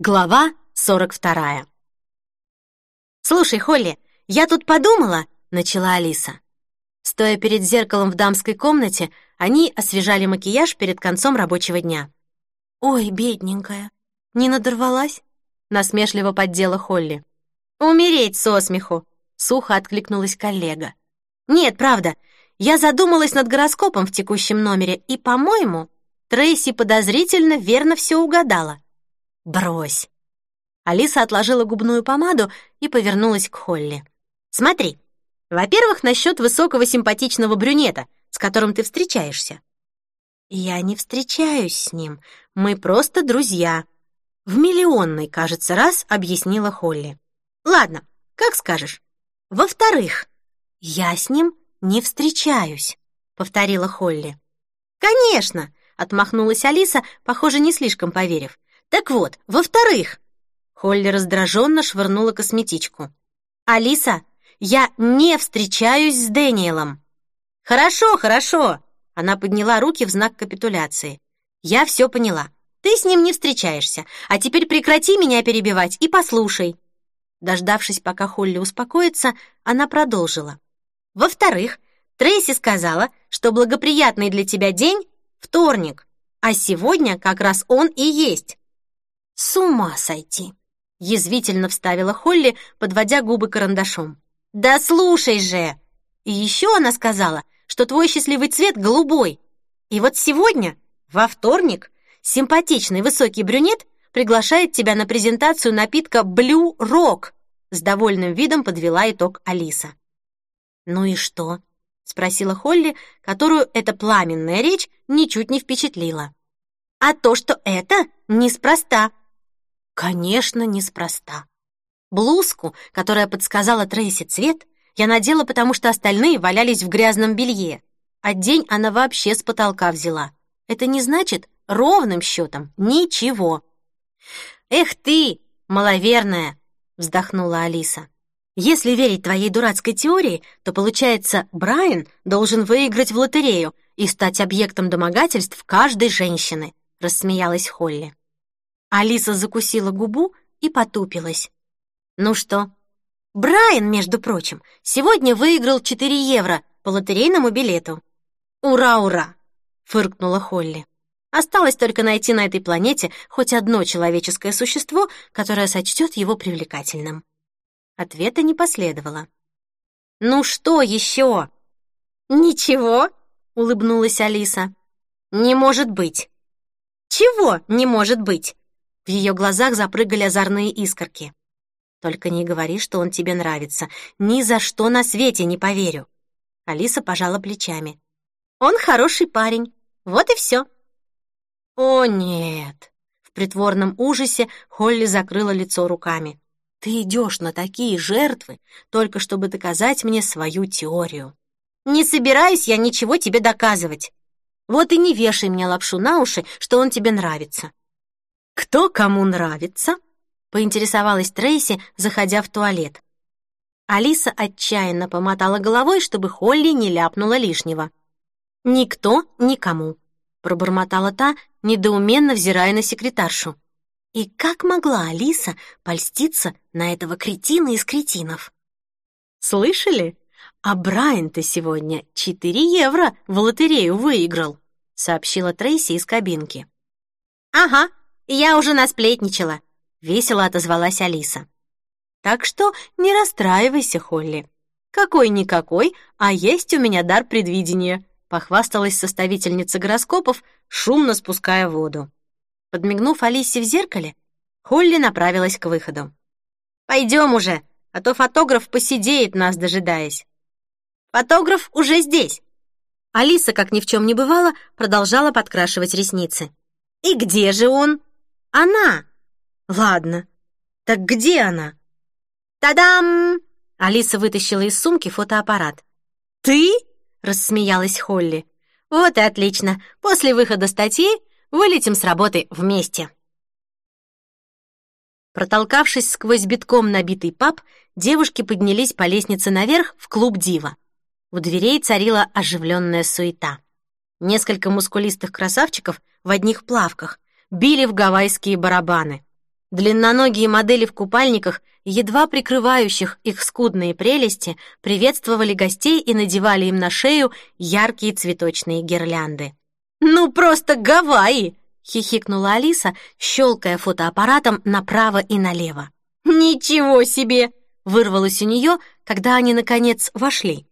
Глава 42. «Слушай, Холли, я тут подумала», — начала Алиса. Стоя перед зеркалом в дамской комнате, они освежали макияж перед концом рабочего дня. «Ой, бедненькая, не надорвалась?» — насмешливо поддела Холли. «Умереть со смеху!» — сухо откликнулась коллега. «Нет, правда, я задумалась над гороскопом в текущем номере, и, по-моему, Трейси подозрительно верно все угадала». «Брось!» Алиса отложила губную помаду и повернулась к Холли. «Смотри, во-первых, насчет высокого симпатичного брюнета, с которым ты встречаешься». «Я не встречаюсь с ним, мы просто друзья», — в миллионный, кажется, раз объяснила Холли. «Ладно, как скажешь. Во-вторых, я с ним не встречаюсь», — повторила Холли. «Конечно!» — отмахнулась Алиса, похоже, не слишком поверив. Так вот, во-вторых, Холли раздраженно швырнула косметичку. Алиса, я не встречаюсь с Дэниелом. Хорошо, хорошо. Она подняла руки в знак капитуляции. Я все поняла. Ты с ним не встречаешься. А теперь прекрати меня перебивать и послушай. Дождавшись, пока Холли успокоится, она продолжила. Во-вторых, Трейси сказала, что благоприятный для тебя день вторник, а сегодня как раз он и есть. «С ума сойти!» — язвительно вставила Холли, подводя губы карандашом. «Да слушай же!» И еще она сказала, что твой счастливый цвет голубой. И вот сегодня, во вторник, симпатичный высокий брюнет приглашает тебя на презентацию напитка Blue Rock. С довольным видом подвела итог Алиса. «Ну и что?» — спросила Холли, которую эта пламенная речь ничуть не впечатлила. «А то, что это неспроста», Конечно, неспроста. Блузку, которая подсказала Трейси цвет, я надела, потому что остальные валялись в грязном белье, а день она вообще с потолка взяла. Это не значит ровным счетом ничего. «Эх ты, маловерная!» — вздохнула Алиса. «Если верить твоей дурацкой теории, то, получается, Брайан должен выиграть в лотерею и стать объектом домогательств каждой женщины», — рассмеялась Холли. Алиса закусила губу и потупилась. Ну что? Брайан, между прочим, сегодня выиграл 4 евро по лотерейному билету. Ура, ура, фыркнула Холли. Осталось только найти на этой планете хоть одно человеческое существо, которое сочтет его привлекательным. Ответа не последовало. Ну что еще? Ничего, улыбнулась Алиса. Не может быть. Чего не может быть? В ее глазах запрыгали озорные искорки. «Только не говори, что он тебе нравится. Ни за что на свете не поверю». Алиса пожала плечами. «Он хороший парень. Вот и все». «О, нет!» В притворном ужасе Холли закрыла лицо руками. «Ты идешь на такие жертвы, только чтобы доказать мне свою теорию». «Не собираюсь я ничего тебе доказывать. Вот и не вешай мне лапшу на уши, что он тебе нравится. «Кто кому нравится?» — поинтересовалась Трейси, заходя в туалет. Алиса отчаянно помотала головой, чтобы Холли не ляпнула лишнего. «Никто никому», — пробормотала та, недоуменно взирая на секретаршу. И как могла Алиса польститься на этого кретина из кретинов? «Слышали? А Брайан-то сегодня 4 евро в лотерею выиграл», — сообщила Трейси из кабинки. «Ага, я уже насплетничала, весело отозвалась Алиса. Так что не расстраивайся, Холли. Какой-никакой, а есть у меня дар предвидения, похвасталась составительница гороскопов, шумно спуская воду. Подмигнув Алисе в зеркале, Холли направилась к выходу. Пойдем уже, а то фотограф посидеет нас дожидаясь. Фотограф уже здесь. Алиса, как ни в чем не бывало, продолжала подкрашивать ресницы. И где же он? Она. Ладно. Так где она? Та-дам! Алиса вытащила из сумки фотоаппарат. Ты? рассмеялась Холли. Вот и отлично. После выхода статьи вылетим с работы вместе. Протолкавшись сквозь битком набитый паб, девушки поднялись по лестнице наверх в клуб Дива. У дверей царила оживленная суета. Несколько мускулистых красавчиков в одних плавках били в гавайские барабаны. Длинноногие модели в купальниках, едва прикрывающих их скудные прелести, приветствовали гостей и надевали им на шею яркие цветочные гирлянды. «Ну, просто Гавайи!» — хихикнула Алиса, щелкая фотоаппаратом направо и налево. «Ничего себе!» — вырвалось у нее, когда они, наконец, вошли.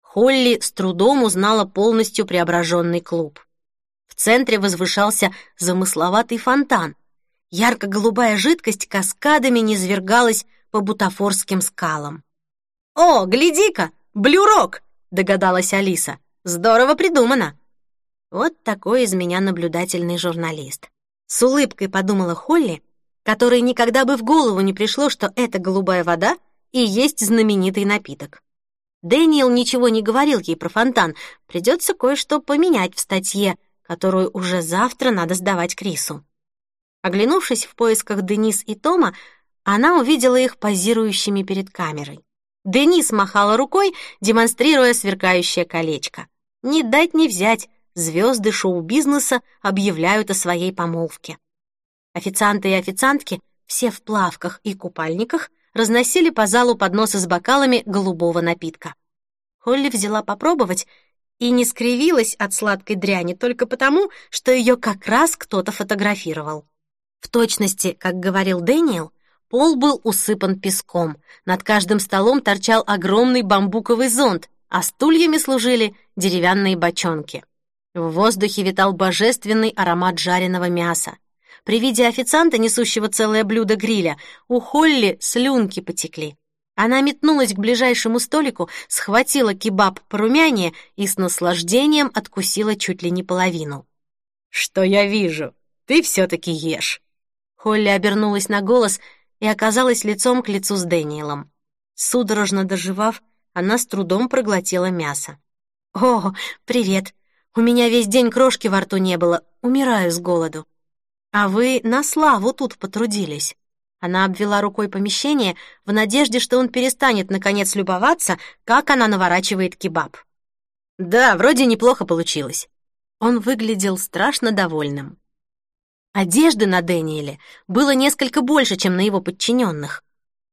Холли с трудом узнала полностью преображенный клуб. Центре возвышался замысловатый фонтан, Ярко-голубая жидкость каскадами низвергалась по бутафорским скалам. «О, гляди-ка, блюрок!» — догадалась Алиса. «Здорово придумано!» Вот такой из меня наблюдательный журналист. С улыбкой подумала Холли, которой никогда бы в голову не пришло, что эта голубая вода и есть знаменитый напиток. Дэниел ничего не говорил ей про фонтан, придется кое-что поменять в статье, которую уже завтра надо сдавать Крису. Оглянувшись в поисках Денис и Тома, она увидела их позирующими перед камерой. Денис махала рукой, демонстрируя сверкающее колечко. Не дать не взять, звезды шоу-бизнеса объявляют о своей помолвке. Официанты и официантки, все в плавках и купальниках, разносили по залу подносы с бокалами голубого напитка. Холли взяла попробовать и не скривилась от сладкой дряни только потому, что ее как раз кто-то фотографировал. В точности, как говорил Дэниел, пол был усыпан песком. Над каждым столом торчал огромный бамбуковый зонт, а стульями служили деревянные бочонки. В воздухе витал божественный аромат жареного мяса. При виде официанта, несущего целое блюдо гриля, у Холли слюнки потекли. Она метнулась к ближайшему столику, схватила кебаб порумянее и с наслаждением откусила чуть ли не половину. «Что я вижу? Ты все-таки ешь!» Холли обернулась на голос и оказалась лицом к лицу с Дэниелом. Судорожно доживав, она с трудом проглотила мясо. «О, привет! У меня весь день крошки во рту не было, умираю с голоду. А вы на славу тут потрудились». Она обвела рукой помещение в надежде, что он перестанет наконец любоваться, как она наворачивает кебаб. «Да, вроде неплохо получилось». Он выглядел страшно довольным. Одежды на Дэниеле было несколько больше, чем на его подчиненных.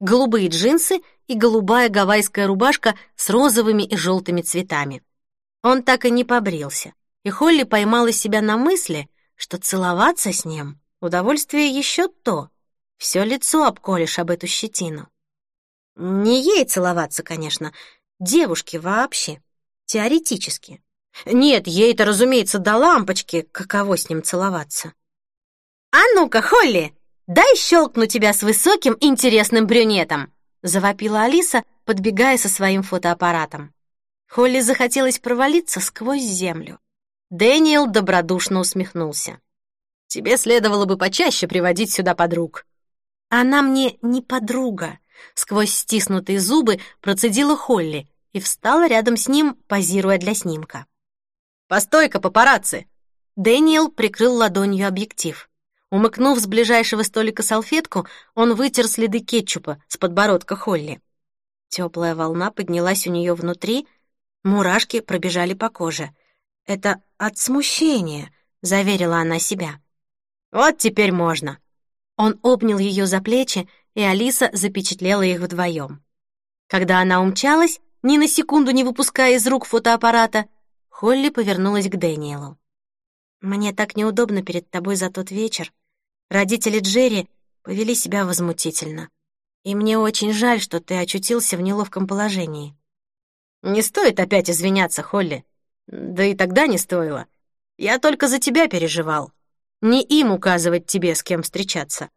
Голубые джинсы и голубая гавайская рубашка с розовыми и желтыми цветами. Он так и не побрился, и Холли поймала себя на мысли, что целоваться с ним — удовольствие еще то. Все лицо обколешь об эту щетину. Не ей целоваться, конечно, девушке вообще, теоретически. Нет, ей-то, разумеется, до лампочки, каково с ним целоваться. «А ну-ка, Холли, дай щелкну тебя с высоким интересным брюнетом!» завопила Алиса, подбегая со своим фотоаппаратом. Холли захотелось провалиться сквозь землю. Дэниел добродушно усмехнулся. «Тебе следовало бы почаще приводить сюда подруг». «Она мне не подруга», — сквозь стиснутые зубы процедила Холли и встала рядом с ним, позируя для снимка. «Постой-ка, папарацци!» Дэниел прикрыл ладонью объектив. Умыкнув с ближайшего столика салфетку, он вытер следы кетчупа с подбородка Холли. Теплая волна поднялась у нее внутри, мурашки пробежали по коже. «Это от смущения», — заверила она себя. «Вот теперь можно». Он обнял ее за плечи, и Алиса запечатлела их вдвоем. Когда она умчалась, ни на секунду не выпуская из рук фотоаппарата, Холли повернулась к Дэниелу. «Мне так неудобно перед тобой за тот вечер. Родители Джерри повели себя возмутительно. И мне очень жаль, что ты очутился в неловком положении. Не стоит опять извиняться, Холли. Да и тогда не стоило. Я только за тебя переживал. Не им указывать тебе, с кем встречаться.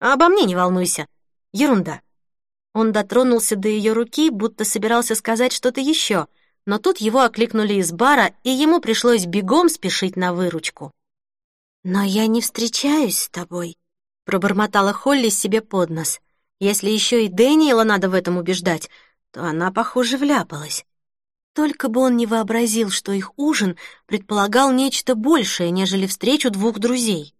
А обо мне не волнуйся. Ерунда. Он дотронулся до ее руки, будто собирался сказать что-то еще, но тут его окликнули из бара, и ему пришлось бегом спешить на выручку. «Но я не встречаюсь с тобой», — пробормотала Холли себе под нос. «Если еще и Дэниела надо в этом убеждать, то она, похоже, вляпалась». Только бы он не вообразил, что их ужин предполагал нечто большее, нежели встречу двух друзей.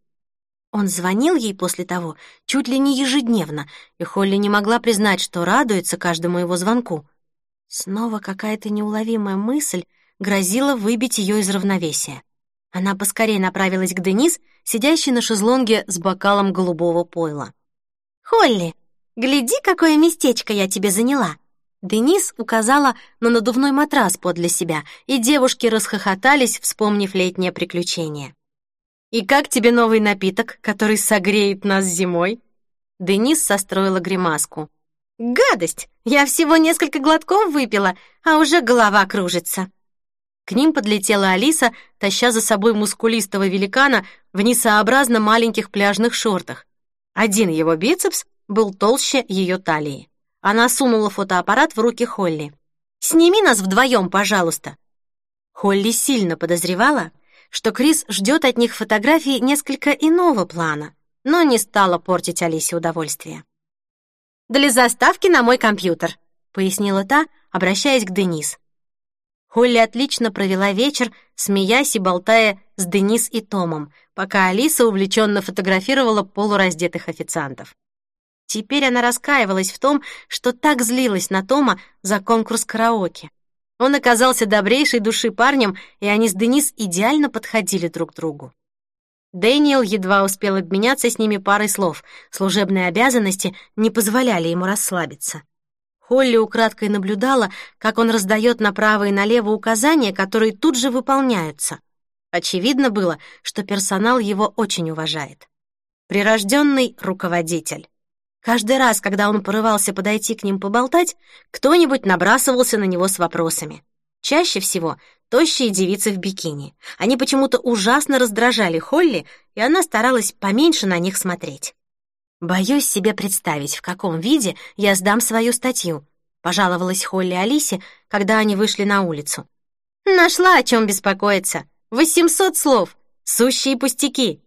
Он звонил ей после того чуть ли не ежедневно, и Холли не могла признать, что радуется каждому его звонку. Снова какая-то неуловимая мысль грозила выбить ее из равновесия. Она поскорее направилась к Денис, сидящей на шезлонге с бокалом голубого пойла. «Холли, гляди, какое местечко я тебе заняла!» Денис указала на надувной матрас подле себя, и девушки расхохотались, вспомнив летнее приключение. «И как тебе новый напиток, который согреет нас зимой?» Денис состроила гримаску. «Гадость! Я всего несколько глотков выпила, а уже голова кружится». К ним подлетела Алиса, таща за собой мускулистого великана в несообразно маленьких пляжных шортах. Один его бицепс был толще ее талии. Она сунула фотоаппарат в руки Холли. «Сними нас вдвоем, пожалуйста». Холли сильно подозревала, что Крис ждет от них фотографии несколько иного плана, но не стала портить Алисе удовольствие. «Для заставки на мой компьютер», — пояснила та, обращаясь к Денис. Холли отлично провела вечер, смеясь и болтая с Денис и Томом, пока Алиса увлеченно фотографировала полураздетых официантов. Теперь она раскаивалась в том, что так злилась на Тома за конкурс караоке. Он оказался добрейшей души парнем, и они с Денис идеально подходили друг другу. Дэниел едва успел обменяться с ними парой слов. Служебные обязанности не позволяли ему расслабиться. Холли украдкой наблюдала, как он раздает направо и налево указания, которые тут же выполняются. Очевидно было, что персонал его очень уважает. Прирожденный руководитель. Каждый раз, когда он порывался подойти к ним поболтать, кто-нибудь набрасывался на него с вопросами. Чаще всего тощие девицы в бикини. Они почему-то ужасно раздражали Холли, и она старалась поменьше на них смотреть. «Боюсь себе представить, в каком виде я сдам свою статью», пожаловалась Холли Алисе, когда они вышли на улицу. «Нашла, о чем беспокоиться. Восемьсот слов. Сущие пустяки».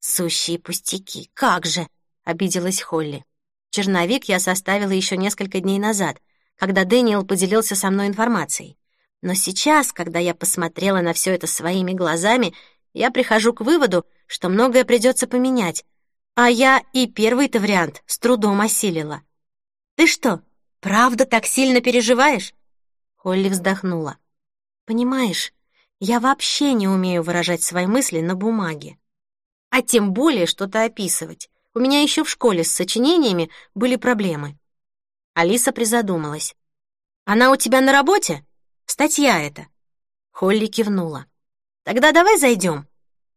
«Сущие пустяки, как же!» — обиделась Холли. Черновик я составила еще несколько дней назад, когда Дэниел поделился со мной информацией. Но сейчас, когда я посмотрела на все это своими глазами, я прихожу к выводу, что многое придется поменять, а я и первый-то вариант с трудом осилила. «Ты что, правда так сильно переживаешь?» Холли вздохнула. «Понимаешь, я вообще не умею выражать свои мысли на бумаге. А тем более что-то описывать. У меня еще в школе с сочинениями были проблемы». Алиса призадумалась. «Она у тебя на работе? Статья эта?» Холли кивнула. «Тогда давай зайдем.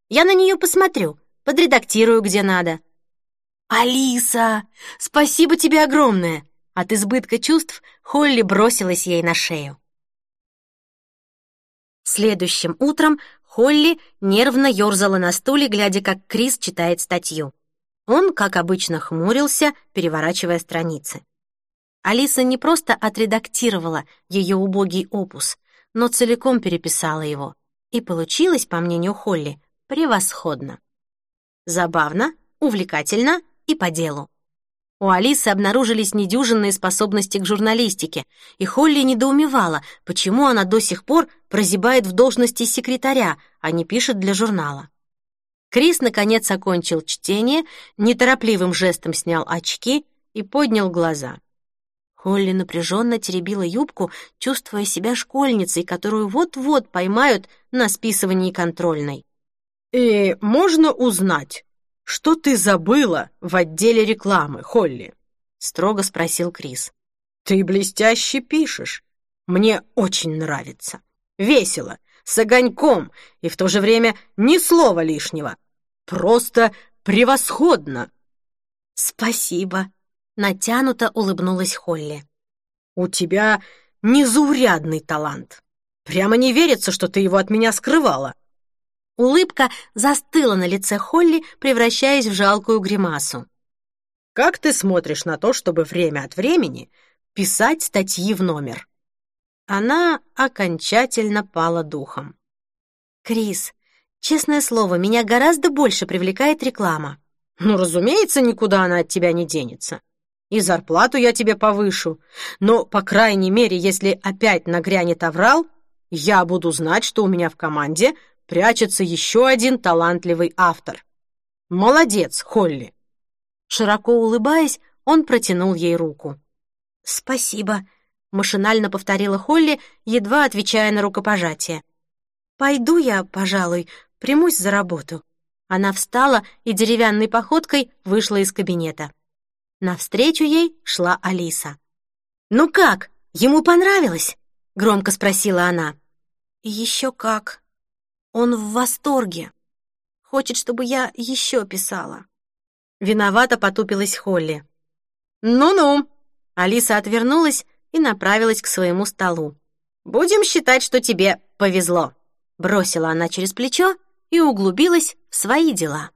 Я на нее посмотрю, подредактирую где надо. «Алиса, спасибо тебе огромное!» От избытка чувств Холли бросилась ей на шею. Следующим утром Холли нервно ерзала на стуле, глядя, как Крис читает статью. Он, как обычно, хмурился, переворачивая страницы. Алиса не просто отредактировала ее убогий опус, но целиком переписала его. И получилось, по мнению Холли, превосходно. Забавно, увлекательно и по делу. У Алисы обнаружились недюжинные способности к журналистике, и Холли недоумевала, почему она до сих пор прозябает в должности секретаря, а не пишет для журнала. Крис, наконец, окончил чтение, неторопливым жестом снял очки и поднял глаза. Холли напряженно теребила юбку, чувствуя себя школьницей, которую вот-вот поймают на списывании контрольной. «И можно узнать, «Что ты забыла в отделе рекламы, Холли?» — строго спросил Крис. «Ты блестяще пишешь. Мне очень нравится. Весело, с огоньком и в то же время ни слова лишнего. Просто превосходно!» «Спасибо!» — натянуто улыбнулась Холли. «У тебя незаурядный талант. Прямо не верится, что ты его от меня скрывала. Улыбка застыла на лице Холли, превращаясь в жалкую гримасу. «Как ты смотришь на то, чтобы время от времени писать статьи в номер?» Она окончательно пала духом. «Крис, честное слово, меня гораздо больше привлекает реклама». «Ну, разумеется, никуда она от тебя не денется. И зарплату я тебе повышу. Но, по крайней мере, если опять нагрянет аврал, я буду знать, что у меня в команде прячется еще один талантливый автор. Молодец, Холли!» Широко улыбаясь, он протянул ей руку. «Спасибо», — машинально повторила Холли, едва отвечая на рукопожатие. «Пойду я, пожалуй, примусь за работу». Она встала и деревянной походкой вышла из кабинета. Навстречу ей шла Алиса. «Ну как, ему понравилось?» — громко спросила она. «Еще как. Он в восторге. Хочет, чтобы я еще писала». Виновато потупилась Холли. «Ну-ну!» Алиса отвернулась и направилась к своему столу. «Будем считать, что тебе повезло», — бросила она через плечо и углубилась в свои дела.